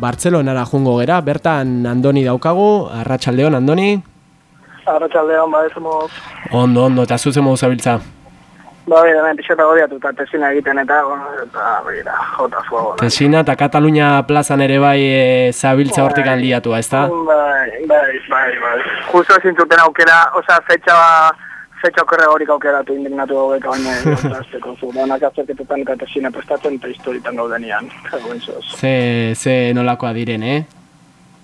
Bartzelonara jungo gera, bertan Andoni daukagu, Arratxaldeon, Andoni? Arratxaldeon, ba, ez moz. Ondo, ondo, eta zuzen modu zabiltza? Ba, bera, ben, pixeta godiatu tesina egiten eta, bueno, eta, bera, jota zuago. Tesina eta Katalunia plazan ere bai e, zabiltza hortik bai, handiatua, ez da? Bai, bai, bai, bai. Justo ezin aukera, oza, fetxa, fetxa okerre horik aukeratu indignatu gaudek, baina, azteko zu, baina, azterketetan eta tesina prestatzen eta historitan gaudenian, Ze, ze nolakoa diren, eh?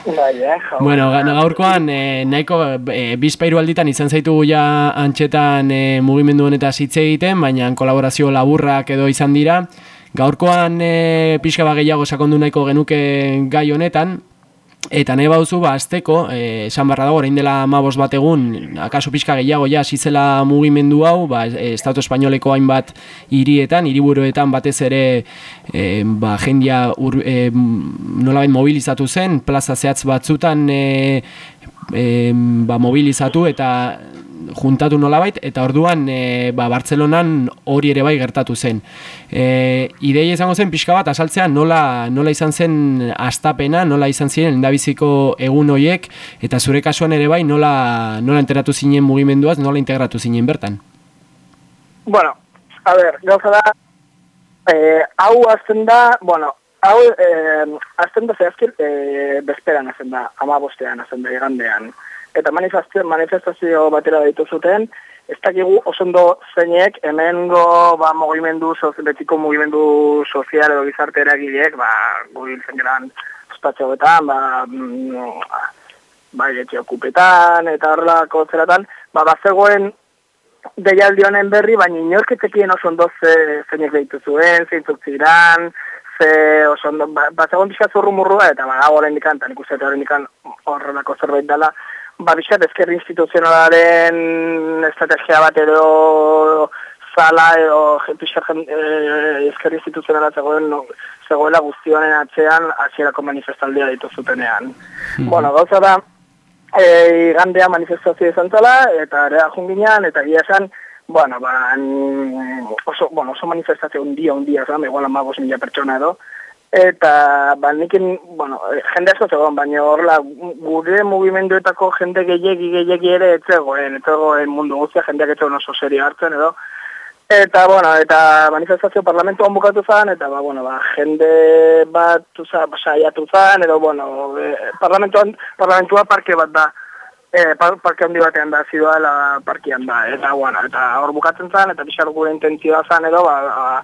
Bai, eh, bueno, gaurkoan eh, nahiko eh, bizpairu alditan izan zaitu ja antxetan eh, mugimendu honeta hitz egiten, baina kolaborazio laburrak edo izan dira. Gaurkoan eh, pixka bat gehiago sakondu nahiko genuke gai honetan, Eta nahi bauzu, ba, azteko, eh, esan barra dago, orain dela mabos bat egun, akaso pixka gehiago ja, zizela mugimendu hau, ba, Estatu Espainoleko hainbat hirietan, hiriburuetan batez ere, e, ba, jendia ur, e, nolabait mobilizatu zen, plaza zehatz batzutan e, e, ba, mobilizatu eta juntatu nolabait eta orduan e, ba, Bartzelonan hori ere bai gertatu zen. E, ideia izango zen pixka bat asaltzea nola, nola izan zen astapena, nola izan ziren endabiziko egun hoiek eta zure kasuan ere bai nola, nola enteratu zinen mugimenduaz, nola integratu zinen bertan? Bueno, a ver, gauza da, eh, hau azten da, bueno, hau eh, azten da zehazkil eh, bezperan azten da, ama bostean azten da, igandean eta manifestazio, manifestazio batera ditu zuten, ez dakigu osondo zeinek hemengo ba, mugimendu, betiko mugimendu sozial edo gizarte eragileek, ba, gubiltzen geran espazioetan, ba, mm, ba, etxe okupetan, eta horrelako zeratan, ba, bazegoen deialdi honen berri, baina inorketekien oso ondo ze, zeinek behitu zuen, zeintzuk ziren, ze oso ondo, ba, bazegoen pixka zurru murrua, eta ba, horren dikan, eta nik uste horren dikan horrelako zerbait dela, ba, bizkat ezker instituzionalaren estrategia bat edo zala edo bizkat eh, ezker instituzionala zegoen no, zegoela guztionen atzean hasierako manifestaldia ditu zutenean. Mm Bueno, gauza da, e, gandea manifestazio izan zala, eta ere junginan, eta gira esan, bueno, ba, oso, bueno, oso manifestazio un dia, un dia, zan, igual amagos mila pertsona edo, Eta, ba, nikin, bueno, jende asko zegoen, baina horla, gure mugimenduetako jende gehiagi gehiagi ere etzegoen, etzegoen mundu guztia, jendeak etzegoen oso serio hartzen edo. Eta, bueno, eta manifestazio parlamentuan bukatu zan, eta, ba, bueno, ba, jende bat saiatu zan, edo, bueno, e, parlamentuan, parlamentua parke bat da e, parke handi batean da, zidoa parkian da, eta, bueno, eta hor bukatzen zen, eta pixar gure intentzioa zen edo, ba, ba,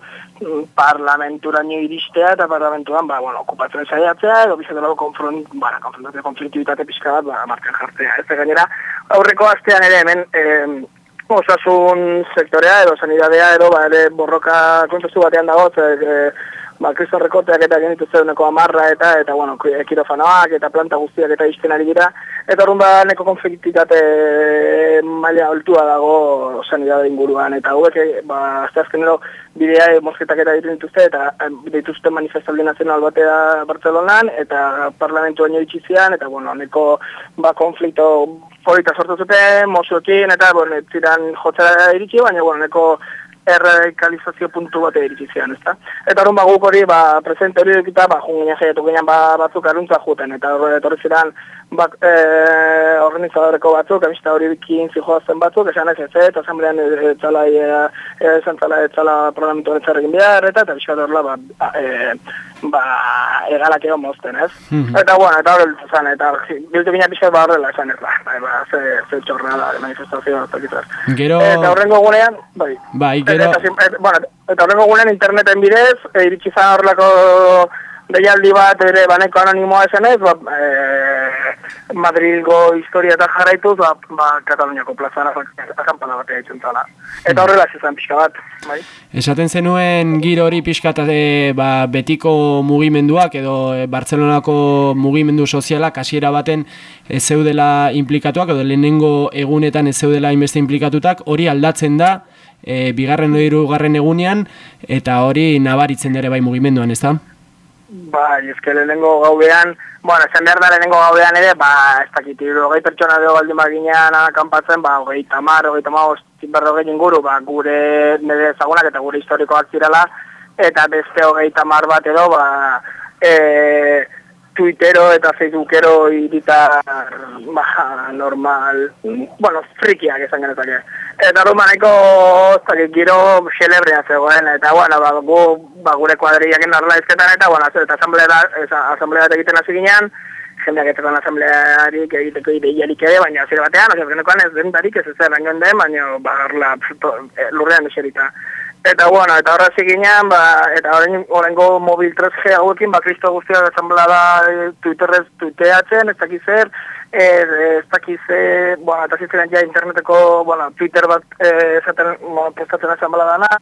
parlamentura nio iristea, eta parlamentuan, ba, bueno, okupatzen zaiatzea, edo dago konfront, ba, konfrontazio konfliktibitate pixka bat, ba, marken jartzea, ez gainera, aurreko astean ere hemen, e, osasun sektorea edo sanidadea edo ba, ere borroka kontestu batean dago, e, ba, kristo rekoteak eta genitu zeuneko amarra eta, eta, bueno, kirofanoak eta planta guztiak eta izten ari dira. Eta horren ba, neko konfliktitate maila altua dago sanidade inguruan. Eta hauek, eh, ba, azte azken edo, bidea mosketak eta ditu dituzte, eta dituzte manifestaldi nazional batea Bartzelonan, eta parlamentu baino itxizian, eta, bueno, neko, ba, konflikto polita sortu zuten, mozuekin, eta, bueno, ziren jotzera iritsi, baina, bueno, neko erradikalizazio puntu bat eritzi zian, ezta? Eta horren ba, guk hori, ba, presente hori dukita, ba, jungin jaiatu ginen ba, batzuk aruntza juten, eta horre etorri ziren, ba, e, organizadoreko batzuk, amista hori bikin zijoazen batzuk, esan ez ez eta zanbrean ez zala, ez zala, ez zala programitu netzarrekin behar, eta, eta bizkat horrela, ba, e, ba, egalak egon mozten, ez? Mhm. Eta, bueno, eta horrela zan, eta biltu bina bizkat ba horrela esan ez, ba, ba, ba, ze, ze txorra da, manifestazioa, eta Gero... Eta horrengo gunean, bai. Bai, gero... Eta, bueno, eta horrengo gunean interneten bidez, e, iritsi zan horrelako deialdi bat ere baneko anonimoa esan ez, ba, e, Madrilgo historia eta jarraituz, ba, ba Kataluniako plazan akampana batea ditzen zala. Eta hmm. horrela zizan pixka bat, bai? Esaten zenuen giro hori pixka e, ba, betiko mugimenduak edo e, Bartzelonako mugimendu sozialak hasiera baten ez zeudela implikatuak edo lehenengo egunetan ez zeudela inbeste implikatutak, hori aldatzen da, e, bigarren edo garren egunean, eta hori nabaritzen dere bai mugimenduan, ez Bai, ezke lehenengo gaubean, bueno, esan behar da lehenengo gaubean ere, ba, ez dakit, hogei pertsona dugu baldin baginean akampatzen, ba, hogei tamar, hogei tamar, zinberro inguru, ba, gure nire ezagunak eta gure historikoak zirela, eta beste hogei tamar bat edo, ba, e, Twittero eta Facebookero iritar, ba, normal, bueno, frikiak esan genezake. Eta romaneko, zake, giro xelebrea zegoen, eta, bueno, ba, gu, ba, gure kuadriak indarla izketan, eta, bueno, eta asamblea, asamblea egiten hasi ginean, jendeak ez asamblearik egiteko ideiarik ere, baina zire batean, ozio, genekoan ez dentarik ez ez zer den, baina, ba, eh, lurrean eserita. Eta bueno, eta horra ziginean, ba, eta horrengo mobil 3G hauekin, ba, kristo guztia asamblea da e, Twitterrez tuiteatzen, ez dakiz zer, e, ez dakiz zer, bueno, eta ziziren ja interneteko, bueno, Twitter bat e, esaten, bueno, postatzen asamblea dana,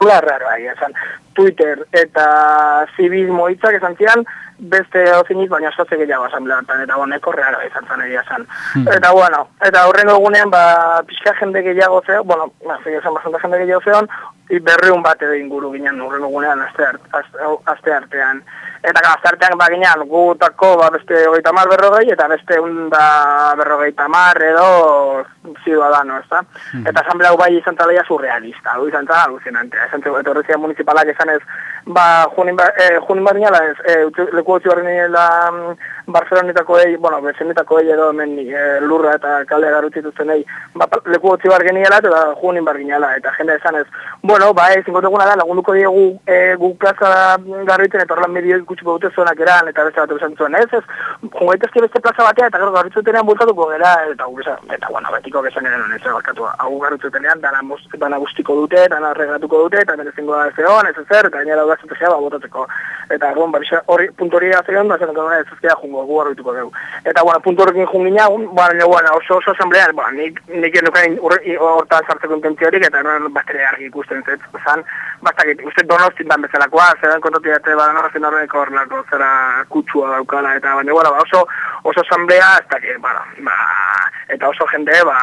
Ula raro, esan, Twitter eta zibismo hitzak esan zian, beste ofinik, baina sotze gehiago asambleatan, eta boneko reara izan zan egia zan. Hmm. Eta bueno, eta horrengo egunean, ba, pixka jende gehiago zeo, bueno, ba, esan bastante jende gehiago zeon, berreun bat edo inguru ginen horrengo egunean azte, azte artean. Eta gara, azte artean ba ginen, gutako ba, beste hogeita mar berrogei, eta beste unda berrogeita mar edo ziudadano, ez da? Hmm. Eta asambleau bai izan taleia surrealista, hau izan tala alucinante. Esan, eta horrezia municipalak esan ez, ba, junin, ba, eh, junin bat nila ez, eh, leku hotzi barri nila mm, Barcelonetako egi, bueno, Bezenetako egi edo hemen e, lurra eta kalde garutituzten egi, ba, leku hotzi bar geniela eta junin bar geniela, eta jende esan ez, bueno, ba, ez ingoteguna da, lagunduko diegu e, gu plaza garriten eta horrelan medio ikutsuko dute zonak eran, eta beste bat esan zuen, ez, ez, jungaitezke beste plaza batea, eta gero garritzutenean bultatuko gara, eta gu eta, bueno, betiko gesan garen honen, ez, barkatu, hau garritzutenean, dana, dana guztiko dute, dana regratuko dute, eta merezingo da ez egon, ez ezer, eta gainera da ba, botatzeko. Eta, bon, ba, hori, puntu hori azean, ba, zen, ez ezkera jungo, gu horretuko dugu. Eta, bueno, puntu horrekin jungina, bueno, bueno, oso, oso asamblean, bueno, nik, nik nukain hortan sartzeko intentziorik, eta no, bastere argi ikusten zet, zan, bastak, uste donostin dan bezalakoa, zeran kontoti dute, ba, no, zen horreko horrelako, zera kutsua daukala, eta, baina, bueno, ba, oso, oso asamblea, ez da, bueno, ba, eta oso jende, ba,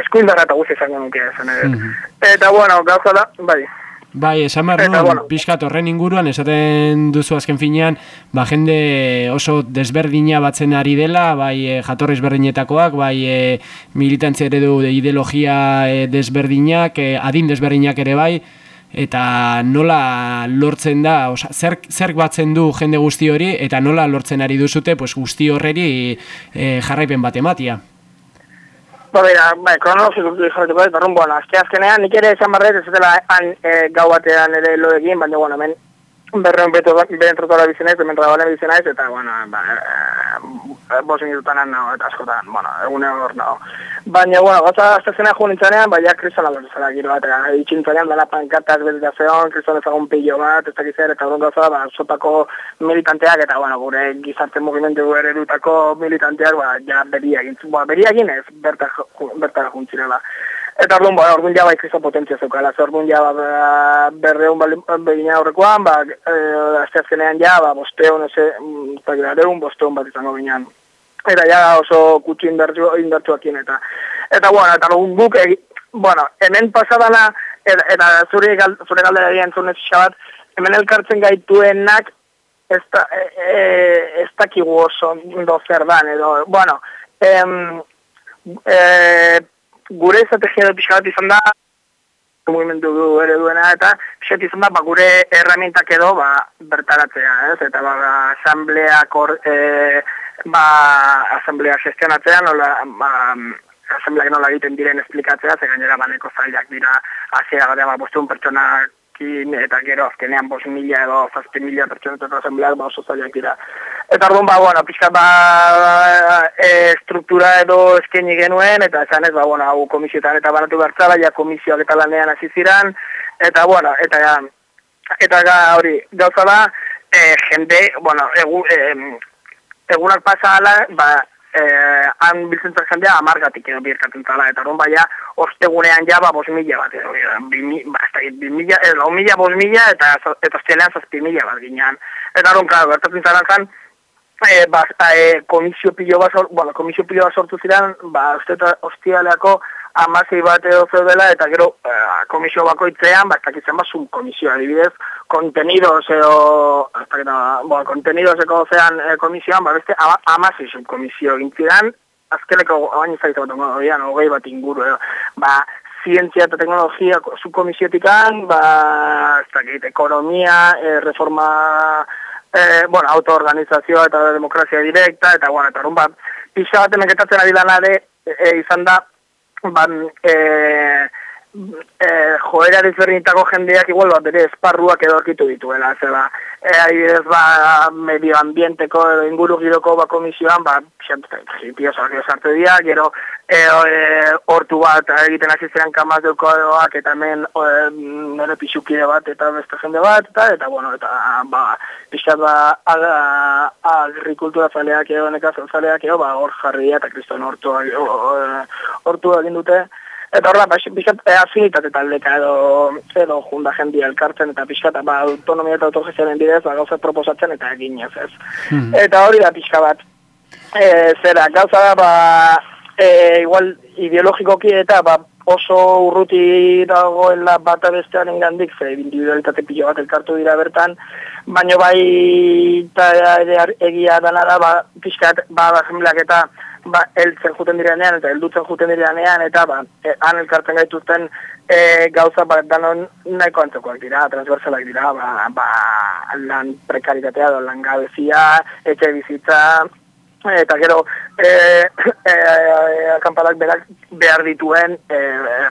eskuindara eta guzti izango nuke, zen, mm -hmm. eta, bueno, gauza da, bai, Bai, esan behar nuen, bueno. pixkat horren inguruan, esaten duzu azken finean, ba, jende oso desberdina batzen ari dela, bai e, jatorrez berdinetakoak, bai e, militantzia ere du ideologia e, desberdinak, e, adin desberdinak ere bai, eta nola lortzen da, oza, zer, zer batzen du jende guzti hori, eta nola lortzen ari duzute pues, guzti horreri e, jarraipen bat ematia. Ba, bera, bai, kronologiko dut jarretuko dut, barrun, bueno, azke azkenean, nik ere esan barret, ez dela han e, gau batean ere lo egin, baina, bueno, men, berreun beto beren trotola bizenaiz, hemen trabalen bizenaiz, eta, bueno, ba, e, bos minututan nago, eta askotan, bueno, egune hor nago. Baina, bueno, gotza aztezena jugu nintzanean, baina kristal alor zela giro bat, eta itxintzanean dala pankartaz bezita zeon, kristal ezagun pillo bat, ez dakiz ere, eta hori gotza, ba, sotako militanteak, eta, bueno, gure gizarte movimentu gure erutako militanteak, ba, ja, beriagin, ba, beriagin ez, bertara juntzirela. Eta orduan, ba, orduan ja bai kristo potentzia zeukala, ze orduan ja ba, berreun begina horrekoan, ba, e, azteazkenean ja, ba, bosteon, eze, eta gira, deun bosteon bat izango ginean. Eta ja oso kutsu indartu, indartuakien eta. Eta, bueno, eta orduan guk, egi, bueno, hemen pasadana, eta, eta zure, gal, zure galdera egin zuen xabat, hemen elkartzen gaituenak, ez da, e, e, ez dakigu oso do zer dan, edo, bueno, em, eh, gure estrategia da pixka bat izan da, mugimendu du ere duena, eta pixka izan da, ba, gure herramientak edo ba, bertaratzea, ez? Eta ba, asambleak hor, e, ba, asamblea gestionatzea, nola, ba, asambleak nola egiten diren esplikatzea, ze gainera baneko zailak dira, hasiera gara, ba, bostun pertsonak eta gero azkenean bos mila edo zazpi mila pertsonetan asambleak ba oso zailak dira. Eta orduan ba, bueno, pixka ba, e, struktura edo eskeni genuen, eta esan ez, ba, bueno, hau komisioetan eta banatu bertzala, ja komisioak eta lanean hasi ziran, eta, bueno, eta, eta ga, hori, gauza da, e, jende, bueno, egu, e, egunak pasa ala, ba, eh, han biltzen zak jendea amargatik edo birkatzen zala, eta hori baina ostegunean ja, ba, bos mila bat, edo, ba, ez da, bi mila, edo, mila, bos mila, eta, eta zelean zazpi mila bat ginean. Eta hori, klaro, bertatzen zara zan, e, ba, e, komisio pilo bat, bueno, komisio pilo bat sortu ziren, ba, ostialeako, amasei bat edo zeudela, eta gero eh, komisio bakoitzean, ba, ez dakitzen bat, komisio, adibidez, kontenidos edo, ez dakitzen, bueno, kontenidos eko zean eh, komisioan, ba, beste, amasei subkomisio gintzidan, azkeneko, baina zaitu bat, oian, hogei bat inguru, edo, ba, zientzia eta teknologia subkomisiotikan, ba, ez dakit, ekonomia, eh, reforma e, bueno, autoorganizazioa eta demokrazia direkta, eta, bueno, eta, ba, pixka bat emeketatzen ari lanare, e, izan da, ban, e, e, joera dizberdinetako jendeak igual bat bere esparruak edo orkitu dituela, ze ba, e, adibidez ba, medioambienteko edo inguru giroko ba komisioan, ba, pio sartu dira, gero e, e, hortu bat egiten hasi zean kamaz deukoak eta hemen nire pixukide bat eta beste jende bat, eta, eta bueno, eta ba, pixkat ba, agrikultura zaleak edo, nekazan zaleak edo, ba, hor jarria eta kriston hortu, hortu egin dute, Eta horra, ba, pixkat e, afinitate taldeka edo, edo junda jendia elkartzen eta pixkat ba, autonomia eta autogezioaren bidez ba, gauza proposatzen eta egin ez ez. Hmm. Eta hori da pixka bat. E, zera, gauza da, ba, e, igual ideologikoki eta ba, oso urruti dagoela bat abestearen gandik, ze individualitate pilo bat elkartu dira bertan, baino bai eta egia dana da, ba, pixkat, ba, ba, eta ba, eltzen juten direnean eta eldutzen juten direnean eta ba, e, han elkartzen gaituzten e, gauza bat danon nahiko antzekoak dira, transversalak dira, ba, ba, lan prekaritatea, lan gabezia, etxe bizitza, eta gero e, e, e, akampadak berak behar dituen e,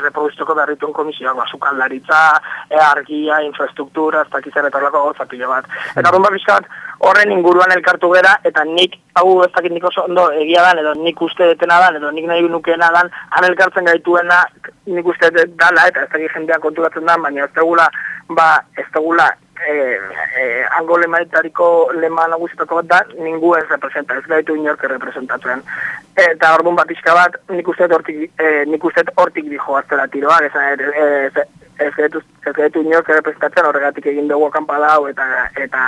reproduztuko behar dituen komisioak, ba, zukaldaritza, e, argia, infrastruktura, ez dakizera eta lako gozatile bat. Eta rumba bizkat, horren inguruan elkartu gera, eta nik, hau ez dakit nik oso ondo egia dan, edo nik uste detena dan, edo nik nahi nukeena dan, han elkartzen gaituena nik uste dala, eta ez dakit jendeak konturatzen da, baina ez tegula, ba, ez tegula, e, e, ango lemaitariko lema nagusitako bat da, ningu ez representa, ez gaitu inorke representatzen. Eta orduan bat izka bat, nik uste hortik, e, nik uste hortik dijo aztela tiroa, ez, ez, ez gaitu, ez gaitu inork representatzen horregatik egin dugu kanpada hau eta eta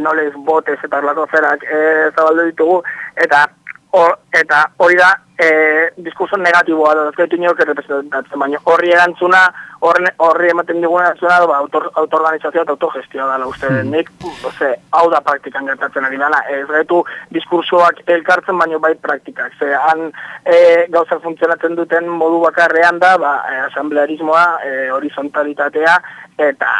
enolez botez eta horlako zerak e, zabaldu ditugu. Eta or, eta hori da e, diskurso negatiboa da, ez gaitu inork representatzen baina horri erantzuna horri ematen diguna erantzuna ba, autor, autorganizazioa eta autogestioa da uste hmm. nik, ose, hau da praktikan gertatzen ari dana, ez gaitu diskursoak elkartzen baino bai praktikak, ze han e, gauza funtzionatzen duten modu bakarrean da, ba, e, asamblearismoa, e, horizontalitatea, eta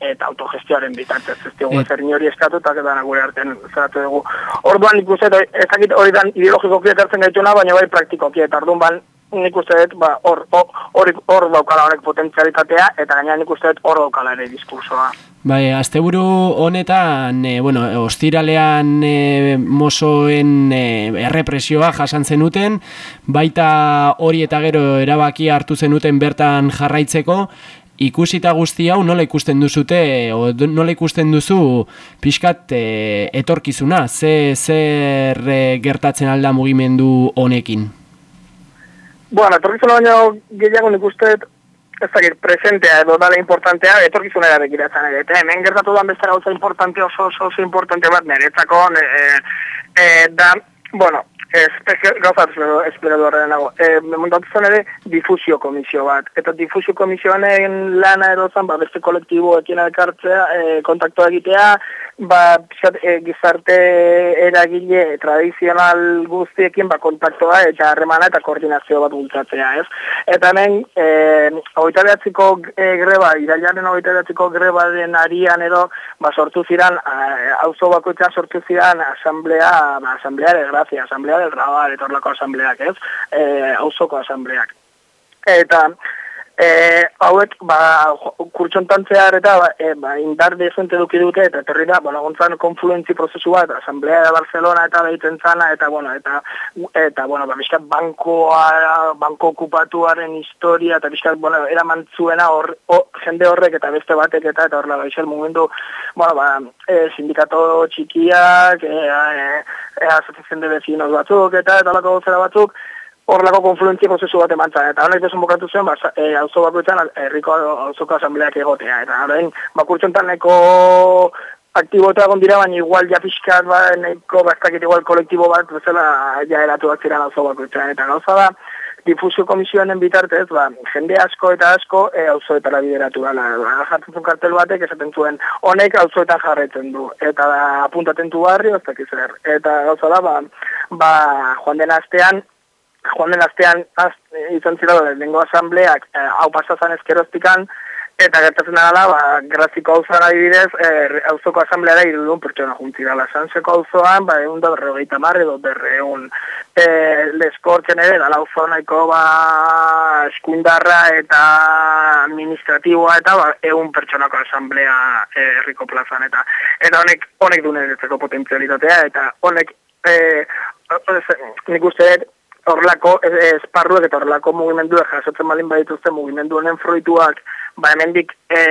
eta autogestioaren bitartez, ez dugu mm. zer hori eskatu, eta gure gure artean zeratu dugu. Orduan ikusten, ez hori dan ideologikoki ekartzen gaituna, baina bai praktikoki, eta orduan ban, nik uste dut, ba, hor, hor, hor daukala horrek potentzialitatea, eta gaina nik uste dut hor daukala ere diskursoa. Bai, asteburu honetan, e, bueno, ostiralean e, mozoen e, errepresioa jasan zenuten, baita hori eta gero erabaki hartu zenuten bertan jarraitzeko, ikusita guzti hau nola ikusten duzute o nola ikusten duzu pixkat e, etorkizuna? Ze zer e, gertatzen alda mugimendu honekin? Bueno, etorkizuna baina gehiago nik uste ez dakit presentea edo dala importantea etorkizuna ere begiratzen ere. Eta hemen gertatu da beste gauza importante oso oso, oso importante bat niretzako e, e, da, bueno, gauzat esperatu horrean nago. E, Montatu zen ere difusio komisio bat. Eta difusio komisioan lana edo zan, ba, beste kolektiboekin elkartzea, e, kontaktua egitea, ba, pixat, e, gizarte eragile tradizional guztiekin ba, kontaktua eta harremana eta koordinazio bat bultzatzea, ez? Eta hemen, e, oita behatziko e, greba, irailaren oita behatziko greba den arian edo, ba, sortu ziren, auzo bakoitza sortu ziren asamblea, ba, asamblea de grazia, asamblea del rabar, etorlako asambleak, ez? E, auzoko asambleak. Eta, E, hauek, ba, kurtsontan zehar eta ba, e, ba, indar dezente duki dute, eta terri da, bueno, gontzan konfluentzi prozesu bat, Asamblea de Barcelona eta behiten zana, eta, bueno, eta, eta, bueno, ba, bizkat, bankoa, banko okupatuaren historia, eta bizkat, bueno, era mantzuena hor, jende horrek, eta beste batek, eta, eta horrela, bizkat, momentu, bueno, ba, e, sindikato txikiak, e, e, e, asociación de vecinos batzuk, eta, eta lako batzuk, horrelako konfluentzia prozesu bat eman eta honek desun bokatu zuen, ba, e, auzo bakoetan, herriko auzoko asambleak egotea, eta horrein, bakurtzen neko aktibo eta dira, baina igual ja pixkat, ba, neko bastakit igual kolektibo bat, bezala, ja eratu bat ziren auzo bakoetan, eta gauza da, difusio komisioanen bitartez, ba, jende asko eta asko e, auzoetara bideratu gala. Ba, jartzen kartel batek esaten zuen honek auzoetan jarretzen du. Eta da, apuntaten du barri, oztak izan. Eta gauza da, ba, ba, joan den astean, joan den astean az, izan zira lehenengo asambleak eh, hau pasazan ezkeroztikan Eta gertatzen dela, ba, graziko hau zara adibidez, e, auzoko asamblea da irudun pertsona juntzi dela. Sanseko auzoan, ba, egun da berrogeita marre edo berreun. E, leskortzen ere, dala auzo nahiko ba, eskundarra eta administratiboa eta ba, egun pertsonako asamblea e, herriko plazan. Eta, eta honek, honek dune potentzialitatea, eta honek, e, nik uste horrelako esparruak eta horrelako mugimenduak jasotzen balin badituzte mugimendu honen fruituak ba hemendik e,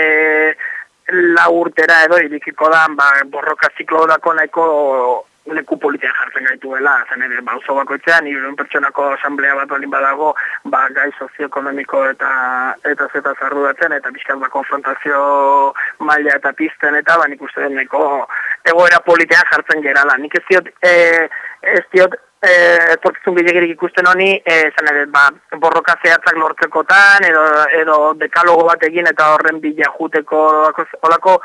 la urtera edo irikiko da ba, borroka ziklo dako nahiko leku politia jartzen gaituela, zen ere, ba, oso bakoitzean, irun pertsonako asamblea bat balin badago, ba, gai sozioekonomiko eta eta zeta zarrudatzen, eta bizkat ba, konfrontazio maila eta pizten, eta ba, nik uste deneko egoera politia jartzen gerala. Nik ez diot, e, ez diot, eh etorkizun gehiagirik ikusten honi, eh izan ere, ba, borroka zehatzak lortzekotan edo edo dekalogo bat egin eta horren bila juteko holako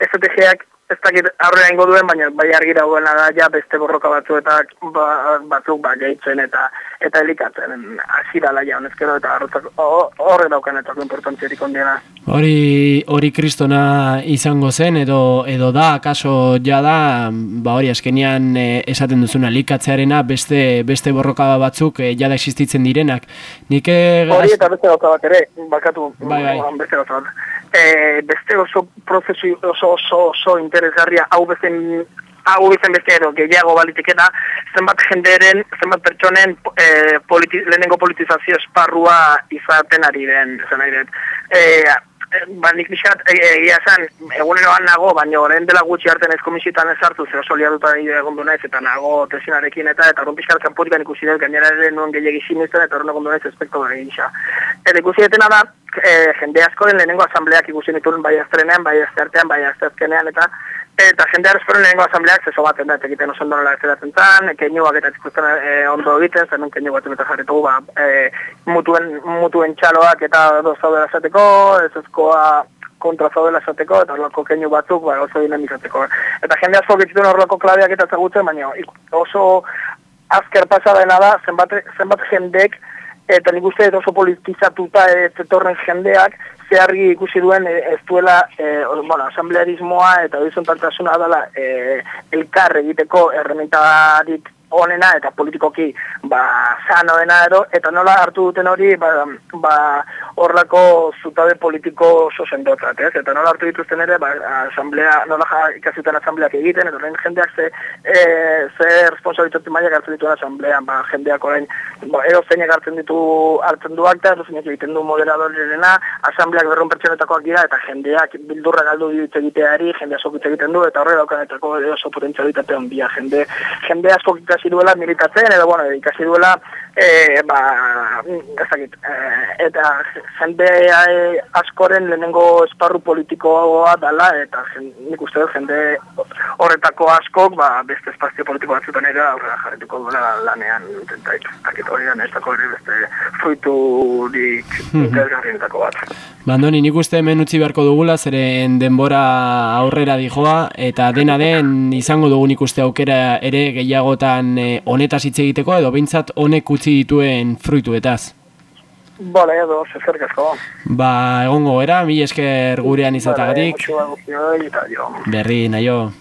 estrategiak ez dakit aurrera ingo duen, baina bai argi dagoena da ja beste borroka batzu eta ba, batzuk ba, gehitzen eta eta elikatzen hasi dala ja honezkero eta horre daukan eta importantzierik ondiena. Hori hori kristona izango zen edo edo da kaso ja da ba hori askenean e, esaten duzuna likatzearena beste beste borroka batzuk e, jada existitzen direnak. Nik hori eta beste gauza bat ere bakatu bai, bai. beste gauza bat e, beste oso prozesu oso oso oso interesgarria hau bezen hau bezen beste edo gehiago balitekena zenbat jenderen, zenbat pertsonen e, politi, lehenengo politizazio esparrua izaten ari den zen ari den. E, ba, nik bizkat, egia e, eguneroan nago, baina orain dela gutxi hartzen ez komisitan ez hartu, zer oso liatuta egon naiz, eta nago tesinarekin, eta eta horren bizkat kanpotikan ikusi dut, gainera ere nuen gehiagi sinisten, eta horren egon naiz espektu egin Eta ikusi da, e, jende asko den lehenengo asambleak ikusi nituen bai aztrenean, bai aztertean, bai azterkenean, eta Eta jende arrezkoren lehenengo asambleak zezo baten da, egiten oso ondonola ez eratzen zan, keinuak eta zikusten e, ondo egiten, zen keinu baten eta jarretu ba, e, mutuen, mutuen txaloak eta dozaudela esateko, ez ezkoa kontra zaudela esateko, eta horrelako keinu batzuk ba, oso dinamizateko. Eta jende asko gitzituen horrelako klabeak eta zagutzen, baina oso azker pasada dena da, zenbat, zenbat jendek, eta nik uste oso politizatuta ez etorren jendeak, zehargi ikusi duen e, ez duela e, bueno, asamblearismoa eta horizontaltasuna dela e, elkar egiteko erremitarik onena eta politikoki ba sano dena edo eta nola hartu duten hori ba, ba horlako zutabe politiko oso sendotzat, ez? Eta nola hartu dituzten ere, ba, asamblea, nola ja, ikasuten asambleak egiten, eta horrein jendeak ze, e, ze responsabilitate maia hartzen dituen asamblean, ba, jendeak orain, ba, edo zein hartzen ditu hartzen du akta, edo zein egiten du moderadorena, asambleak berrun pertsonetakoak dira, eta jendeak bildurra galdu ditut egiteari, jende asko egiten du, eta horre daukanetako oso potentzialitate handia, jende, jende asko ikasi duela militatzen, edo, bueno, ikasi duela, e, ba, ezakit, e, eta jende e, askoren lehenengo esparru politikoa dala, eta jen, nik uste dut jende horretako askok, ba, beste espazio politiko batzutan ere aurrera jarretuko duela lanean, eta akit hori da, ez dako beste fruiturik mhm. interesgarrienetako bat. Bandoni, nik uste hemen utzi beharko dugula, zeren denbora aurrera dijoa, eta dena den izango dugu nik uste aukera ere gehiagotan e, honetaz hitz egiteko, edo behintzat honek utzi dituen fruituetaz. Bale, edo, zezer gasko. Ba, egongo era, mi esker gurean izatagatik. Berri, naio.